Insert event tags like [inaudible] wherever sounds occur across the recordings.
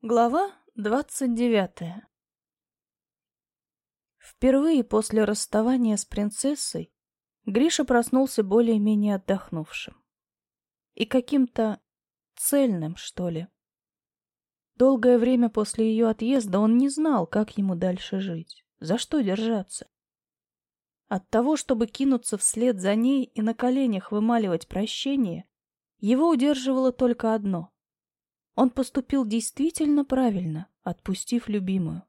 Глава двадцать девятая Впервые после расставания с принцессой Гриша проснулся более-менее отдохнувшим. И каким-то цельным, что ли. Долгое время после ее отъезда он не знал, как ему дальше жить, за что держаться. От того, чтобы кинуться вслед за ней и на коленях вымаливать прощение, его удерживало только одно — он поступил действительно правильно, отпустив любимую.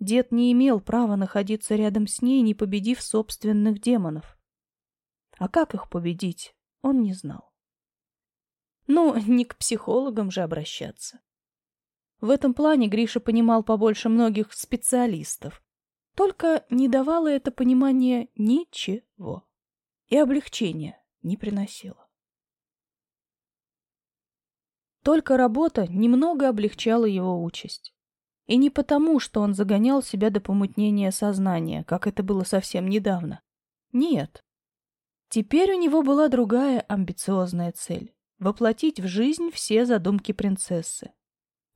Дед не имел права находиться рядом с ней, не победив собственных демонов. А как их победить, он не знал. Ну, [laughs] не к психологам же обращаться. В этом плане Гриша понимал побольше многих специалистов. Только не давало это понимание ничего. И облегчения не приносило. Только работа немного облегчала его участь. И не потому, что он загонял себя до помутнения сознания, как это было совсем недавно. Нет. Теперь у него была другая амбициозная цель — воплотить в жизнь все задумки принцессы.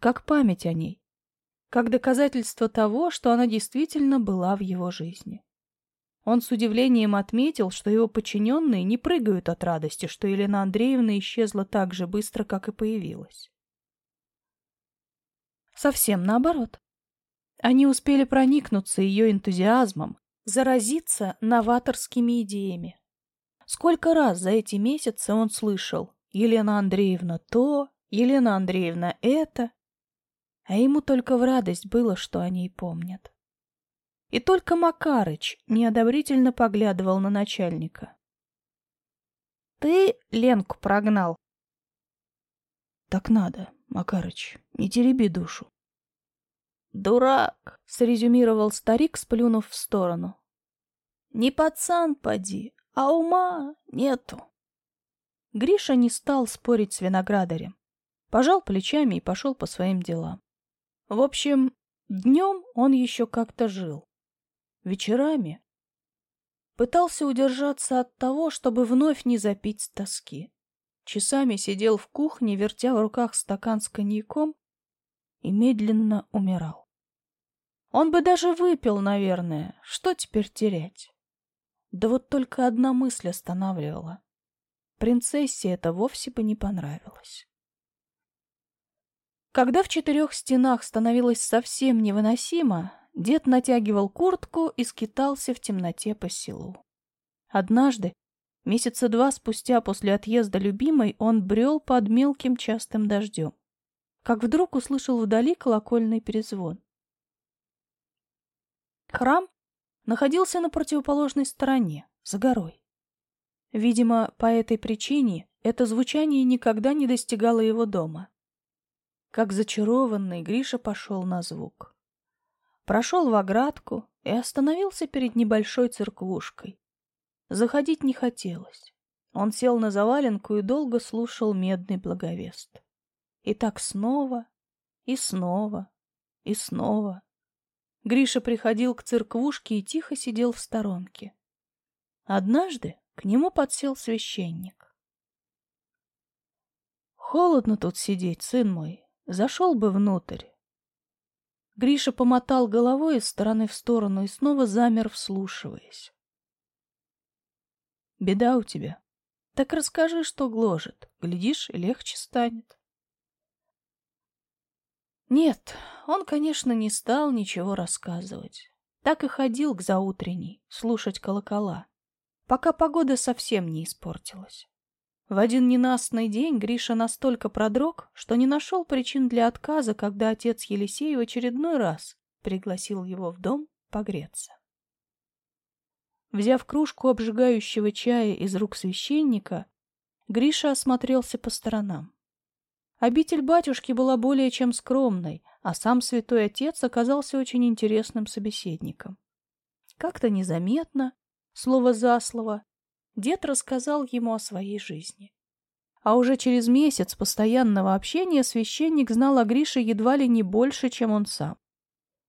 Как память о ней. Как доказательство того, что она действительно была в его жизни. Он с удивлением отметил, что его подчиненные не прыгают от радости, что Елена Андреевна исчезла так же быстро, как и появилась. Совсем наоборот. Они успели проникнуться ее энтузиазмом, заразиться новаторскими идеями. Сколько раз за эти месяцы он слышал «Елена Андреевна то», «Елена Андреевна это», а ему только в радость было, что они и помнят. И только Макарыч неодобрительно поглядывал на начальника. «Ты Ленку прогнал?» «Так надо, Макарыч, не тереби душу». «Дурак!» — срезюмировал старик, сплюнув в сторону. «Не пацан, поди, а ума нету». Гриша не стал спорить с виноградарем. Пожал плечами и пошел по своим делам. В общем, днем он еще как-то жил вечерами пытался удержаться от того, чтобы вновь не запить с тоски. Часами сидел в кухне, вертя в руках стакан с коньяком и медленно умирал. Он бы даже выпил, наверное. Что теперь терять? Да вот только одна мысль останавливала. Принцессе это вовсе бы не понравилось. Когда в четырех стенах становилось совсем невыносимо, Дед натягивал куртку и скитался в темноте по селу. Однажды, месяца два спустя после отъезда любимой, он брел под мелким частым дождем, как вдруг услышал вдали колокольный перезвон. Храм находился на противоположной стороне, за горой. Видимо, по этой причине это звучание никогда не достигало его дома. Как зачарованный, Гриша пошел на звук прошел в оградку и остановился перед небольшой церквушкой. Заходить не хотелось. Он сел на заваленку и долго слушал медный благовест. И так снова, и снова, и снова. Гриша приходил к церквушке и тихо сидел в сторонке. Однажды к нему подсел священник. «Холодно тут сидеть, сын мой. Зашел бы внутрь. Гриша помотал головой из стороны в сторону и снова замер, вслушиваясь. «Беда у тебя. Так расскажи, что гложет. Глядишь, легче станет». Нет, он, конечно, не стал ничего рассказывать. Так и ходил к заутренней, слушать колокола, пока погода совсем не испортилась. В один ненастный день Гриша настолько продрог, что не нашел причин для отказа, когда отец Елисей в очередной раз пригласил его в дом погреться. Взяв кружку обжигающего чая из рук священника, Гриша осмотрелся по сторонам. Обитель батюшки была более чем скромной, а сам святой отец оказался очень интересным собеседником. Как-то незаметно, слово за слово, дед рассказал ему о своей жизни. А уже через месяц постоянного общения священник знал о Грише едва ли не больше, чем он сам.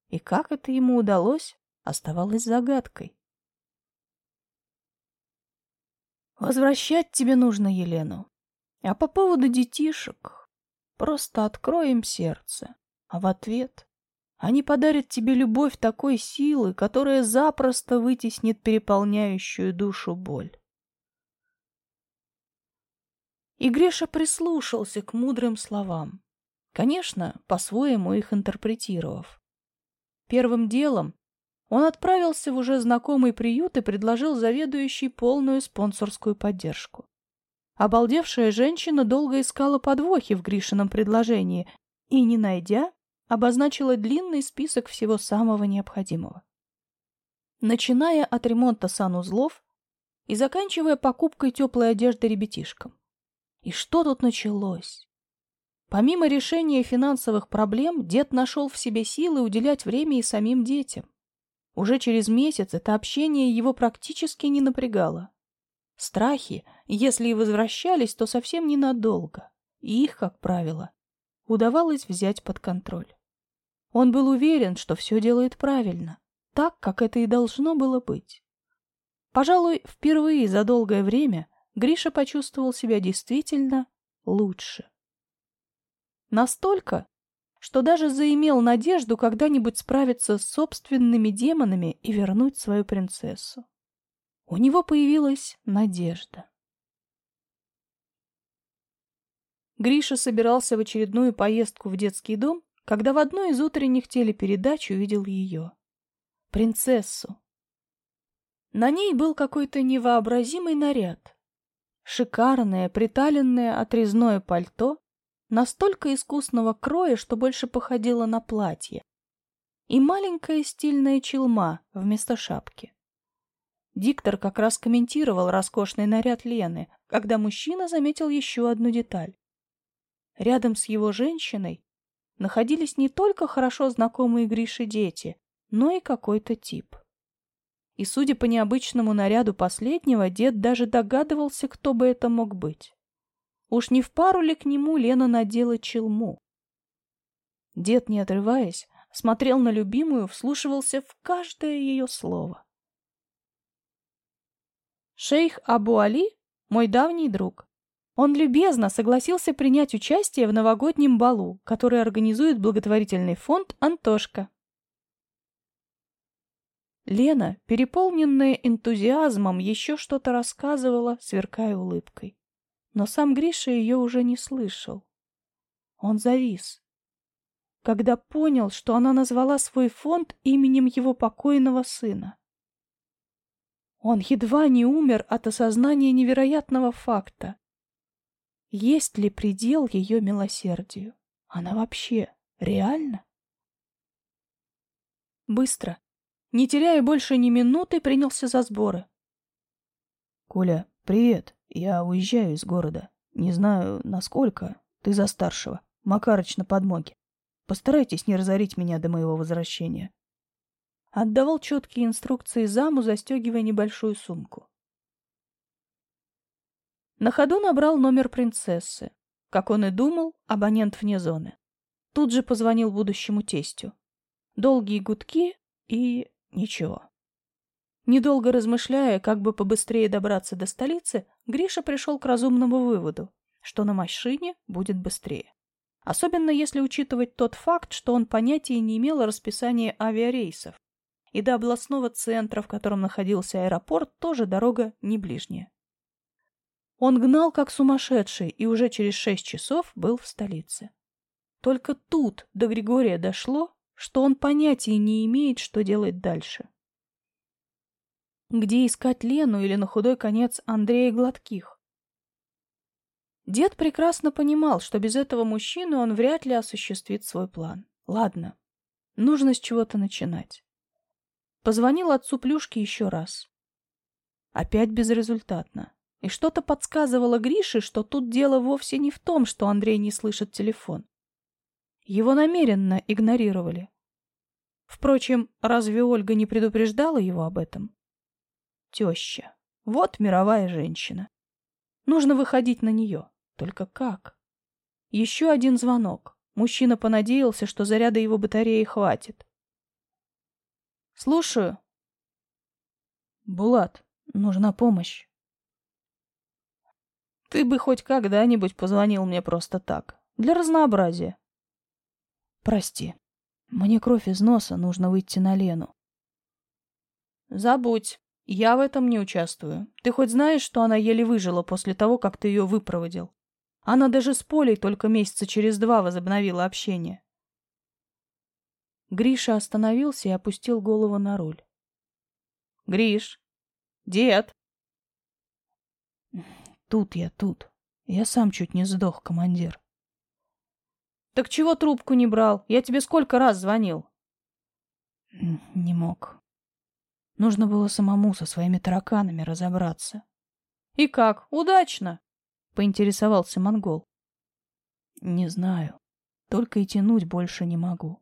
И как это ему удалось, оставалось загадкой. «Возвращать тебе нужно Елену. А по поводу детишек...» Просто открой им сердце. А в ответ они подарят тебе любовь такой силы, которая запросто вытеснит переполняющую душу боль. И Гриша прислушался к мудрым словам, конечно, по-своему их интерпретировав. Первым делом он отправился в уже знакомый приют и предложил заведующей полную спонсорскую поддержку. Обалдевшая женщина долго искала подвохи в Гришином предложении и, не найдя, обозначила длинный список всего самого необходимого. Начиная от ремонта санузлов и заканчивая покупкой теплой одежды ребятишкам. И что тут началось? Помимо решения финансовых проблем, дед нашел в себе силы уделять время и самим детям. Уже через месяц это общение его практически не напрягало. Страхи, если и возвращались, то совсем ненадолго, и их, как правило, удавалось взять под контроль. Он был уверен, что все делает правильно, так, как это и должно было быть. Пожалуй, впервые за долгое время Гриша почувствовал себя действительно лучше. Настолько, что даже заимел надежду когда-нибудь справиться с собственными демонами и вернуть свою принцессу. У него появилась надежда. Гриша собирался в очередную поездку в детский дом, когда в одной из утренних телепередач увидел ее. Принцессу. На ней был какой-то невообразимый наряд. Шикарное, приталенное отрезное пальто, настолько искусного кроя, что больше походило на платье, и маленькая стильная челма вместо шапки. Диктор как раз комментировал роскошный наряд Лены, когда мужчина заметил еще одну деталь. Рядом с его женщиной находились не только хорошо знакомые Грише дети, но и какой-то тип. И, судя по необычному наряду последнего, дед даже догадывался, кто бы это мог быть. Уж не в пару ли к нему Лена надела челму? Дед, не отрываясь, смотрел на любимую, вслушивался в каждое ее слово. Шейх Абу Али – мой давний друг. Он любезно согласился принять участие в новогоднем балу, который организует благотворительный фонд «Антошка». Лена, переполненная энтузиазмом, еще что-то рассказывала, сверкая улыбкой. Но сам Гриша ее уже не слышал. Он завис. Когда понял, что она назвала свой фонд именем его покойного сына. Он едва не умер от осознания невероятного факта. Есть ли предел ее милосердию? Она вообще реально? Быстро, не теряя больше ни минуты, принялся за сборы. «Коля, привет. Я уезжаю из города. Не знаю, насколько. Ты за старшего. Макарыч на подмоге. Постарайтесь не разорить меня до моего возвращения». Отдавал четкие инструкции заму, застегивая небольшую сумку. На ходу набрал номер принцессы. Как он и думал, абонент вне зоны. Тут же позвонил будущему тестю. Долгие гудки и Ничего. Недолго размышляя, как бы побыстрее добраться до столицы, Гриша пришел к разумному выводу, что на машине будет быстрее. Особенно если учитывать тот факт, что он понятия не имел о расписании авиарейсов. И до областного центра, в котором находился аэропорт, тоже дорога не ближняя. Он гнал как сумасшедший и уже через шесть часов был в столице. Только тут до Григория дошло, что он понятия не имеет, что делать дальше. Где искать Лену или на худой конец Андрея Гладких? Дед прекрасно понимал, что без этого мужчины он вряд ли осуществит свой план. Ладно, нужно с чего-то начинать. Позвонил отцу Плюшки еще раз. Опять безрезультатно. И что-то подсказывало Грише, что тут дело вовсе не в том, что Андрей не слышит телефон. Его намеренно игнорировали. Впрочем, разве Ольга не предупреждала его об этом? Теща. Вот мировая женщина. Нужно выходить на нее. Только как? Еще один звонок. Мужчина понадеялся, что заряда его батареи хватит. Слушаю. Булат, нужна помощь. Ты бы хоть когда-нибудь позвонил мне просто так. Для разнообразия. Прости. Мне кровь из носа, нужно выйти на Лену. Забудь. Я в этом не участвую. Ты хоть знаешь, что она еле выжила после того, как ты ее выпроводил? Она даже с Полей только месяца через два возобновила общение. Гриша остановился и опустил голову на руль. Гриш, дед. Тут я, тут. Я сам чуть не сдох, командир. Так чего трубку не брал? Я тебе сколько раз звонил? Не мог. Нужно было самому со своими тараканами разобраться. И как? Удачно? Поинтересовался монгол. Не знаю. Только и тянуть больше не могу.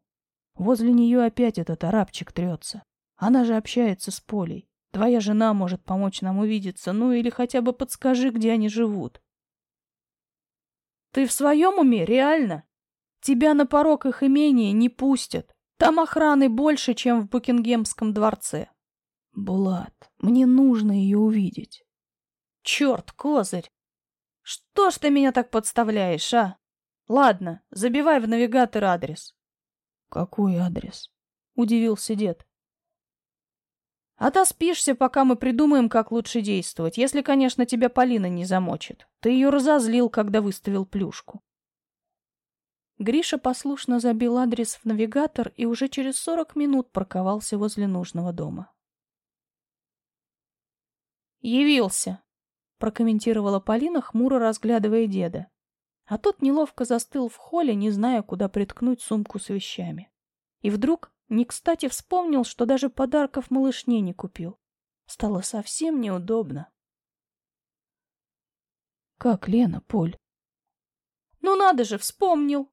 Возле нее опять этот арабчик трется. Она же общается с Полей. Твоя жена может помочь нам увидеться, ну или хотя бы подскажи, где они живут. Ты в своем уме, реально? Тебя на порог их имения не пустят. Там охраны больше, чем в Букингемском дворце. Булат, мне нужно ее увидеть. Черт, козырь! Что ж ты меня так подставляешь, а? Ладно, забивай в навигатор адрес. Какой адрес? Удивился дед. Отоспишься, пока мы придумаем, как лучше действовать, если, конечно, тебя Полина не замочит. Ты ее разозлил, когда выставил плюшку. Гриша послушно забил адрес в навигатор и уже через сорок минут парковался возле нужного дома. «Явился», — прокомментировала Полина, хмуро разглядывая деда. А тот неловко застыл в холле, не зная, куда приткнуть сумку с вещами. И вдруг не кстати вспомнил, что даже подарков малышне не купил. Стало совсем неудобно. «Как Лена, Поль?» «Ну надо же, вспомнил!»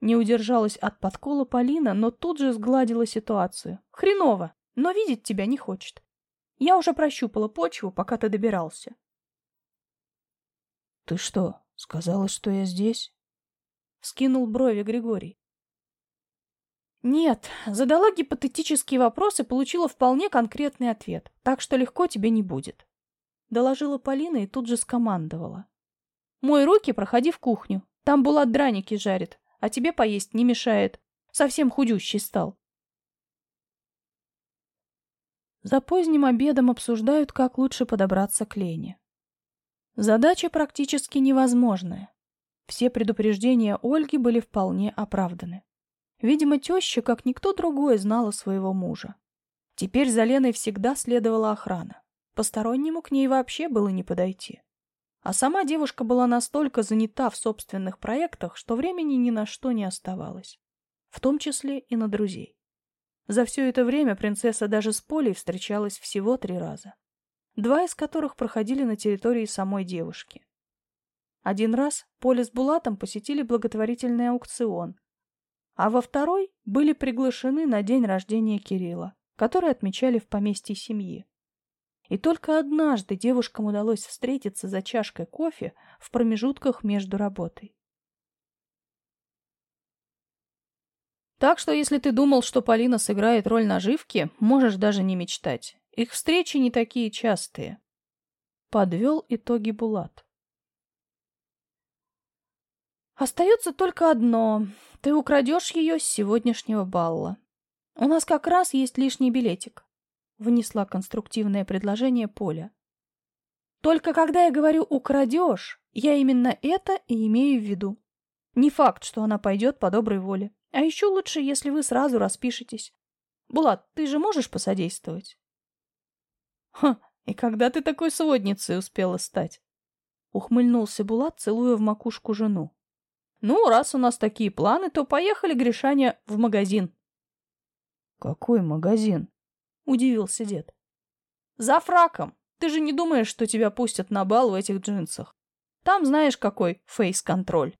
Не удержалась от подкола Полина, но тут же сгладила ситуацию. «Хреново, но видеть тебя не хочет. Я уже прощупала почву, пока ты добирался». «Ты что, сказала, что я здесь?» Скинул брови Григорий. Нет, задала гипотетический вопрос и получила вполне конкретный ответ, так что легко тебе не будет. Доложила Полина и тут же скомандовала. Мой руки, проходи в кухню. Там Булат драники жарит, а тебе поесть не мешает. Совсем худющий стал. За поздним обедом обсуждают, как лучше подобраться к Лене. Задача практически невозможная. Все предупреждения Ольги были вполне оправданы. Видимо, теща, как никто другой, знала своего мужа. Теперь за Леной всегда следовала охрана. Постороннему к ней вообще было не подойти. А сама девушка была настолько занята в собственных проектах, что времени ни на что не оставалось. В том числе и на друзей. За все это время принцесса даже с Полей встречалась всего три раза. Два из которых проходили на территории самой девушки. Один раз Поля с Булатом посетили благотворительный аукцион, а во второй были приглашены на день рождения Кирилла, который отмечали в поместье семьи. И только однажды девушкам удалось встретиться за чашкой кофе в промежутках между работой. Так что, если ты думал, что Полина сыграет роль наживки, можешь даже не мечтать. Их встречи не такие частые. Подвел итоги Булат. Остается только одно. Ты украдешь ее с сегодняшнего балла. У нас как раз есть лишний билетик. Внесла конструктивное предложение Поля. Только когда я говорю «украдешь», я именно это и имею в виду. Не факт, что она пойдет по доброй воле. А еще лучше, если вы сразу распишетесь. Булат, ты же можешь посодействовать? Ха, и когда ты такой сводницей успела стать? Ухмыльнулся Булат, целуя в макушку жену. Ну, раз у нас такие планы, то поехали, Гришаня, в магазин. Какой магазин? Удивился дед. За фраком. Ты же не думаешь, что тебя пустят на бал в этих джинсах. Там знаешь, какой фейс-контроль.